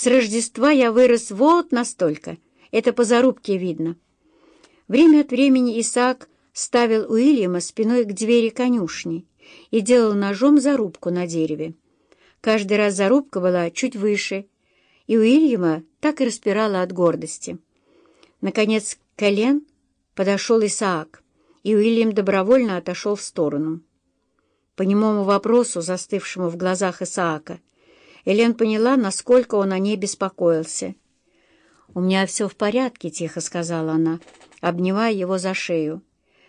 С Рождества я вырос вот настолько. Это по зарубке видно. Время от времени Исаак ставил Уильяма спиной к двери конюшни и делал ножом зарубку на дереве. Каждый раз зарубка была чуть выше, и Уильяма так и распирала от гордости. Наконец к Элен подошел Исаак, и Уильям добровольно отошел в сторону. По немому вопросу, застывшему в глазах Исаака, Элен поняла, насколько он о ней беспокоился. «У меня все в порядке», — тихо сказала она, обнимая его за шею.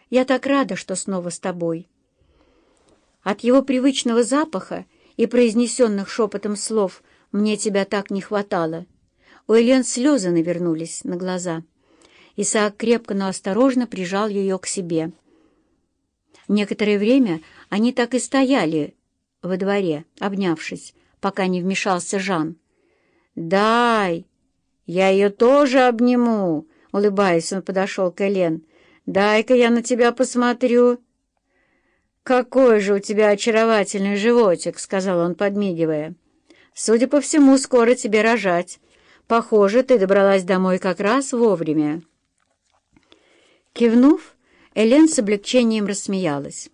«Я так рада, что снова с тобой». От его привычного запаха и произнесенных шепотом слов «мне тебя так не хватало» у Элен слезы навернулись на глаза. Исаак крепко, но осторожно прижал ее к себе. Некоторое время они так и стояли во дворе, обнявшись, пока не вмешался Жан. «Дай! Я ее тоже обниму!» Улыбаясь, он подошел к Элен. «Дай-ка я на тебя посмотрю!» «Какой же у тебя очаровательный животик!» — сказал он, подмигивая. «Судя по всему, скоро тебе рожать. Похоже, ты добралась домой как раз вовремя». Кивнув, Элен с облегчением рассмеялась.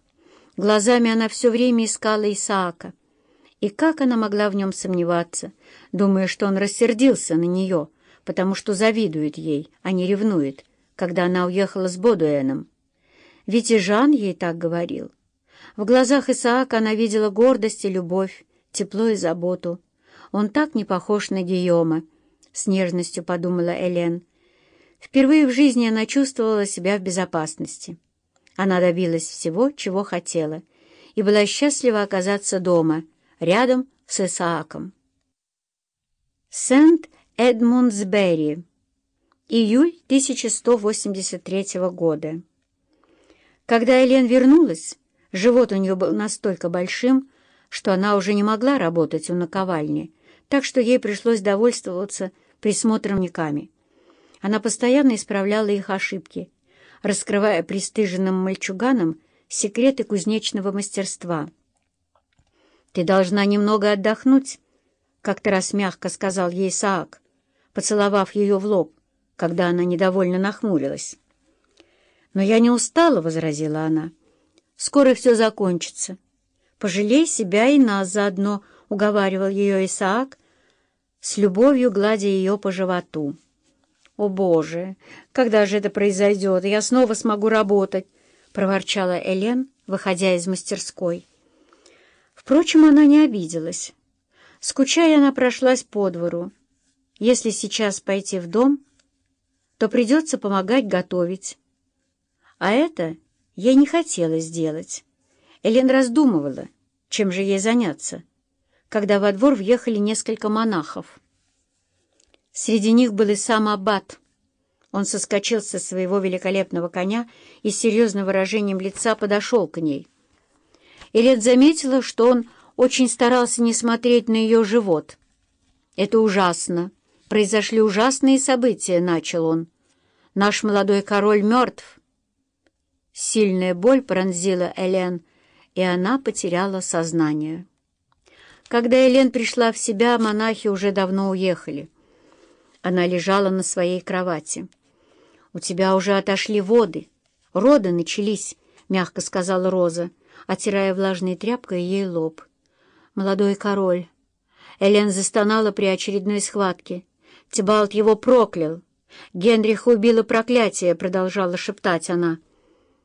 Глазами она все время искала Исаака. И как она могла в нем сомневаться, думая, что он рассердился на нее, потому что завидует ей, а не ревнует, когда она уехала с Бодуэном? Ведь и Жан ей так говорил. В глазах Исаака она видела гордость и любовь, тепло и заботу. Он так не похож на Гийома, — с нежностью подумала Элен. Впервые в жизни она чувствовала себя в безопасности. Она добилась всего, чего хотела, и была счастлива оказаться дома, рядом с Исааком. Сент-Эдмундсбери. Июль 1183 года. Когда Элен вернулась, живот у нее был настолько большим, что она уже не могла работать у наковальни, так что ей пришлось довольствоваться присмотром никами. Она постоянно исправляла их ошибки, раскрывая пристыженным мальчуганам секреты кузнечного мастерства. «Ты должна немного отдохнуть», — как-то раз мягко сказал ей Саак, поцеловав ее в лоб, когда она недовольно нахмурилась. «Но я не устала», — возразила она. «Скоро все закончится. Пожалей себя и нас заодно», — уговаривал ее Исаак, с любовью гладя ее по животу. «О, Боже! Когда же это произойдет? Я снова смогу работать!» — проворчала Элен, выходя из мастерской. Впрочем, она не обиделась. Скучая, она прошлась по двору. Если сейчас пойти в дом, то придется помогать готовить. А это ей не хотелось сделать. Элен раздумывала, чем же ей заняться, когда во двор въехали несколько монахов. Среди них был и сам Аббат. Он соскочил со своего великолепного коня и с серьезным выражением лица подошел к ней. Элен заметила, что он очень старался не смотреть на ее живот. «Это ужасно. Произошли ужасные события», — начал он. «Наш молодой король мертв». Сильная боль пронзила Элен, и она потеряла сознание. Когда Элен пришла в себя, монахи уже давно уехали. Она лежала на своей кровати. «У тебя уже отошли воды. Роды начались», — мягко сказала Роза, отирая влажной тряпкой ей лоб. «Молодой король». Элен застонала при очередной схватке. Тибалт его проклял. Генриха убило проклятие, продолжала шептать она.